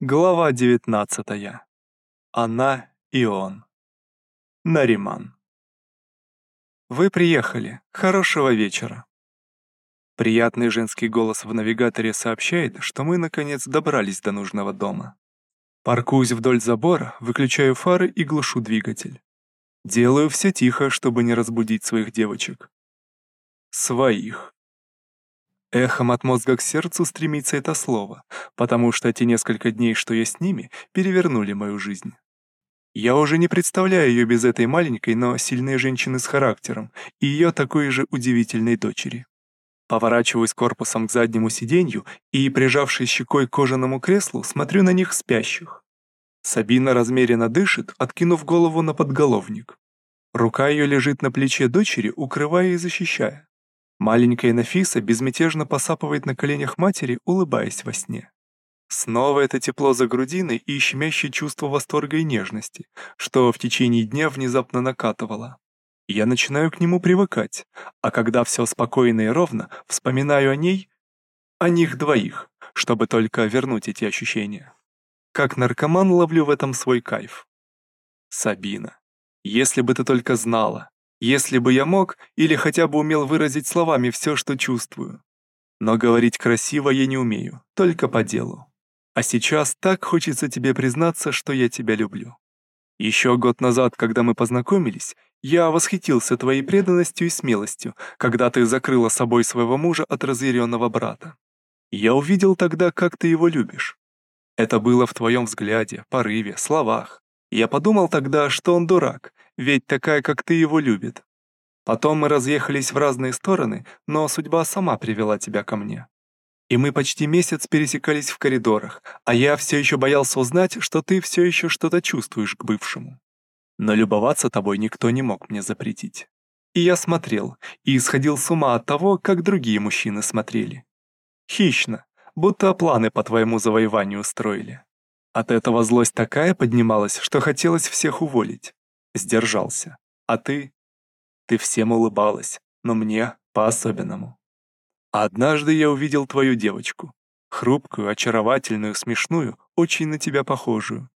Глава 19. Она и он. Нариман. Вы приехали. Хорошего вечера. Приятный женский голос в навигаторе сообщает, что мы наконец добрались до нужного дома. Паркуюсь вдоль забора, выключаю фары и глушу двигатель. Делаю все тихо, чтобы не разбудить своих девочек. Своих. Эхом от мозга к сердцу стремится это слово, потому что те несколько дней, что я с ними, перевернули мою жизнь. Я уже не представляю ее без этой маленькой, но сильной женщины с характером и ее такой же удивительной дочери. Поворачиваюсь корпусом к заднему сиденью и, прижавшись щекой к кожаному креслу, смотрю на них спящих. Сабина размеренно дышит, откинув голову на подголовник. Рука ее лежит на плече дочери, укрывая и защищая. Маленькая Нафиса безмятежно посапывает на коленях матери, улыбаясь во сне. Снова это тепло за грудиной и щемящее чувство восторга и нежности, что в течение дня внезапно накатывало. Я начинаю к нему привыкать, а когда все спокойно и ровно, вспоминаю о ней, о них двоих, чтобы только вернуть эти ощущения. Как наркоман ловлю в этом свой кайф. Сабина, если бы ты только знала, если бы я мог или хотя бы умел выразить словами все, что чувствую. Но говорить красиво я не умею, только по делу. А сейчас так хочется тебе признаться, что я тебя люблю. Еще год назад, когда мы познакомились, я восхитился твоей преданностью и смелостью, когда ты закрыла собой своего мужа от разъяренного брата. Я увидел тогда, как ты его любишь. Это было в твоем взгляде, порыве, словах. Я подумал тогда, что он дурак, ведь такая, как ты, его любит. Потом мы разъехались в разные стороны, но судьба сама привела тебя ко мне. И мы почти месяц пересекались в коридорах, а я все еще боялся узнать, что ты все еще что-то чувствуешь к бывшему. Но любоваться тобой никто не мог мне запретить. И я смотрел, и исходил с ума от того, как другие мужчины смотрели. Хищно, будто планы по твоему завоеванию строили. От этого злость такая поднималась, что хотелось всех уволить сдержался. А ты? Ты всем улыбалась, но мне по-особенному. Однажды я увидел твою девочку. Хрупкую, очаровательную, смешную, очень на тебя похожую.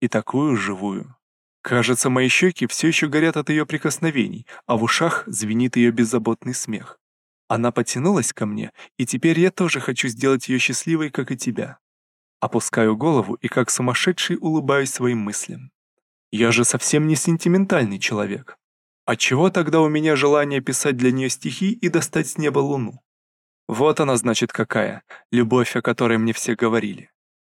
И такую живую. Кажется, мои щеки все еще горят от ее прикосновений, а в ушах звенит ее беззаботный смех. Она потянулась ко мне, и теперь я тоже хочу сделать ее счастливой, как и тебя. Опускаю голову и как сумасшедший улыбаюсь своим мыслям. Я же совсем не сентиментальный человек. А чего тогда у меня желание писать для нее стихи и достать с неба луну? Вот она, значит, какая, любовь, о которой мне все говорили.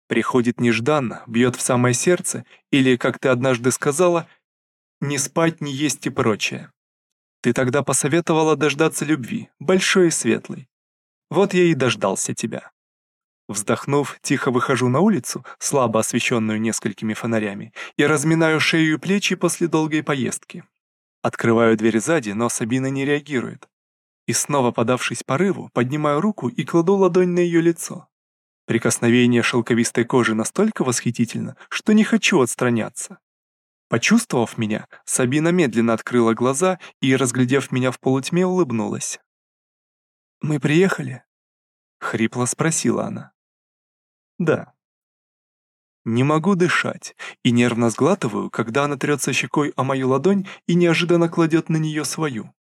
Приходит нежданно, бьет в самое сердце, или, как ты однажды сказала, не спать, не есть и прочее. Ты тогда посоветовала дождаться любви, большой и светлой. Вот я и дождался тебя. Вздохнув, тихо выхожу на улицу, слабо освещенную несколькими фонарями, и разминаю шею и плечи после долгой поездки. Открываю дверь сзади, но Сабина не реагирует. И снова подавшись порыву, поднимаю руку и кладу ладонь на ее лицо. Прикосновение шелковистой кожи настолько восхитительно, что не хочу отстраняться. Почувствовав меня, Сабина медленно открыла глаза и, разглядев меня в полутьме, улыбнулась. «Мы приехали?» — хрипло спросила она. Да. Не могу дышать и нервно сглатываю, когда она трется щекой о мою ладонь и неожиданно кладет на нее свою.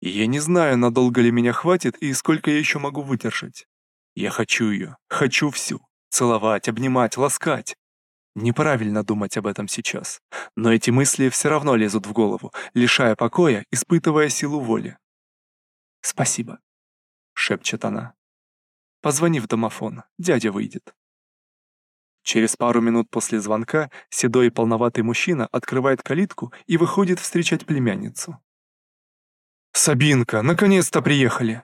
я не знаю, надолго ли меня хватит и сколько я еще могу выдержать. Я хочу ее, хочу всю. Целовать, обнимать, ласкать. Неправильно думать об этом сейчас. Но эти мысли все равно лезут в голову, лишая покоя, испытывая силу воли. «Спасибо», — шепчет она. «Позвони в домофон, дядя выйдет». Через пару минут после звонка седой и полноватый мужчина открывает калитку и выходит встречать племянницу. «Сабинка, наконец-то приехали!»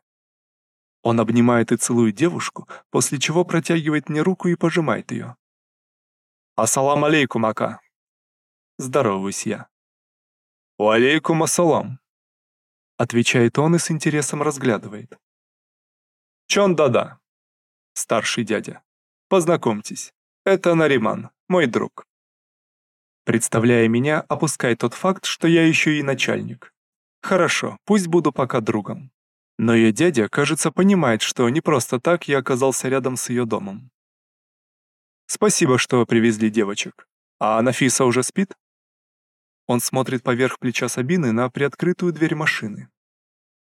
Он обнимает и целует девушку, после чего протягивает мне руку и пожимает ее. «Ассалам алейкум, Ака!» Здороваюсь я. «Уалейкум ассалам!» Отвечает он и с интересом разглядывает. «Чон да-да!» Старший дядя. «Познакомьтесь, это Нариман, мой друг. Представляя меня, опускай тот факт, что я еще и начальник. Хорошо, пусть буду пока другом. Но ее дядя, кажется, понимает, что не просто так я оказался рядом с ее домом. Спасибо, что привезли девочек. А Нафиса уже спит? Он смотрит поверх плеча Сабины на приоткрытую дверь машины.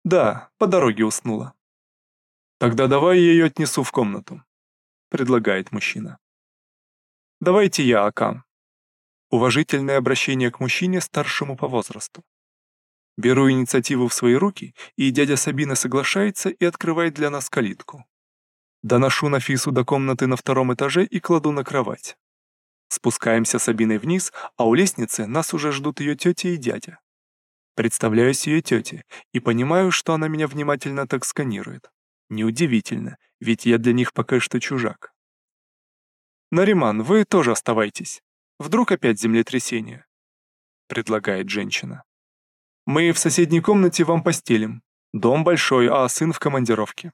Да, по дороге уснула. Тогда давай я ее отнесу в комнату, предлагает мужчина. Давайте я, Акам. Уважительное обращение к мужчине старшему по возрасту. Беру инициативу в свои руки, и дядя Сабина соглашается и открывает для нас калитку. Доношу Нафису до комнаты на втором этаже и кладу на кровать. Спускаемся с Сабиной вниз, а у лестницы нас уже ждут ее тетя и дядя. Представляюсь ее тете и понимаю, что она меня внимательно так сканирует. Неудивительно, ведь я для них пока что чужак. «Нариман, вы тоже оставайтесь. Вдруг опять землетрясение?» — предлагает женщина. «Мы в соседней комнате вам постелим. Дом большой, а сын в командировке».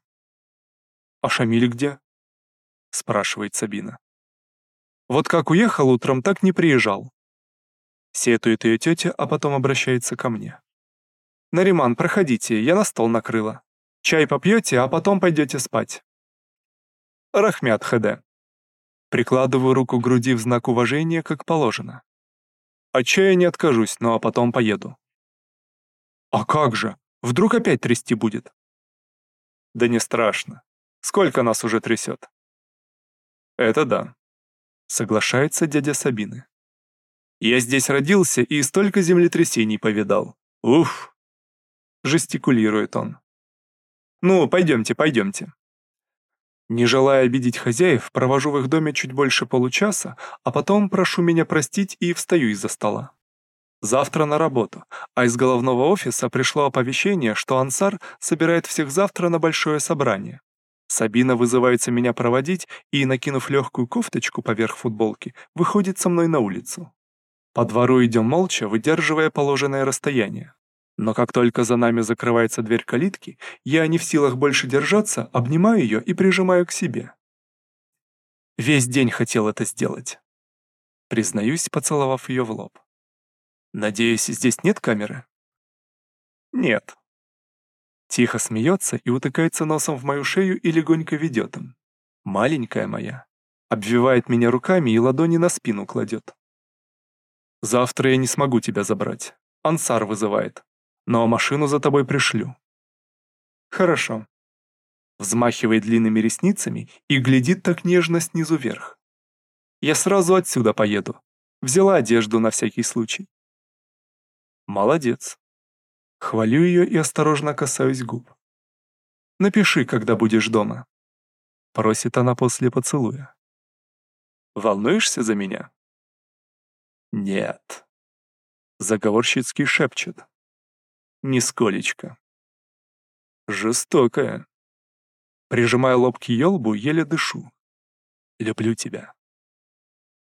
«А Шамиль где?» — спрашивает Сабина. Вот как уехал утром, так не приезжал. Сетует ее тетя, а потом обращается ко мне. «Нариман, проходите, я на стол накрыла. Чай попьете, а потом пойдете спать». Рахмят ХД. Прикладываю руку к груди в знак уважения, как положено. От чая не откажусь, но потом поеду. А как же? Вдруг опять трясти будет? Да не страшно. Сколько нас уже трясет? Это да. Соглашается дядя Сабины. Я здесь родился и столько землетрясений повидал. Уф! Жестикулирует он. Ну, пойдемте, пойдемте. Не желая обидеть хозяев, провожу в их доме чуть больше получаса, а потом прошу меня простить и встаю из-за стола. Завтра на работу, а из головного офиса пришло оповещение, что Ансар собирает всех завтра на большое собрание. Сабина вызывается меня проводить и, накинув легкую кофточку поверх футболки, выходит со мной на улицу. По двору идем молча, выдерживая положенное расстояние. Но как только за нами закрывается дверь калитки, я не в силах больше держаться, обнимаю ее и прижимаю к себе. Весь день хотел это сделать. Признаюсь, поцеловав ее в лоб. Надеюсь, здесь нет камеры? Нет, Тихо смеется и утыкается носом в мою шею и легонько ведет им. Маленькая моя. Обвивает меня руками и ладони на спину кладет. Завтра я не смогу тебя забрать. Ансар вызывает. Но машину за тобой пришлю. Хорошо. Взмахивает длинными ресницами и глядит так нежно снизу вверх. Я сразу отсюда поеду. Взяла одежду на всякий случай. Молодец. Хвалю ее и осторожно касаюсь губ. «Напиши, когда будешь дома», — просит она после поцелуя. «Волнуешься за меня?» «Нет», — заговорщицки шепчет. «Нисколечко». «Жестокая». Прижимая лоб к ее лбу, еле дышу. «Люблю тебя».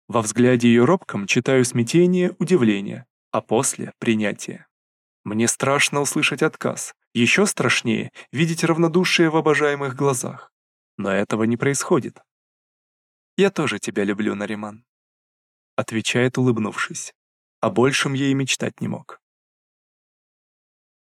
Во взгляде ее робком читаю смятение, удивление, а после — принятие. Мне страшно услышать отказ. Еще страшнее видеть равнодушие в обожаемых глазах. Но этого не происходит. «Я тоже тебя люблю, Нариман», — отвечает, улыбнувшись. О большем и мечтать не мог.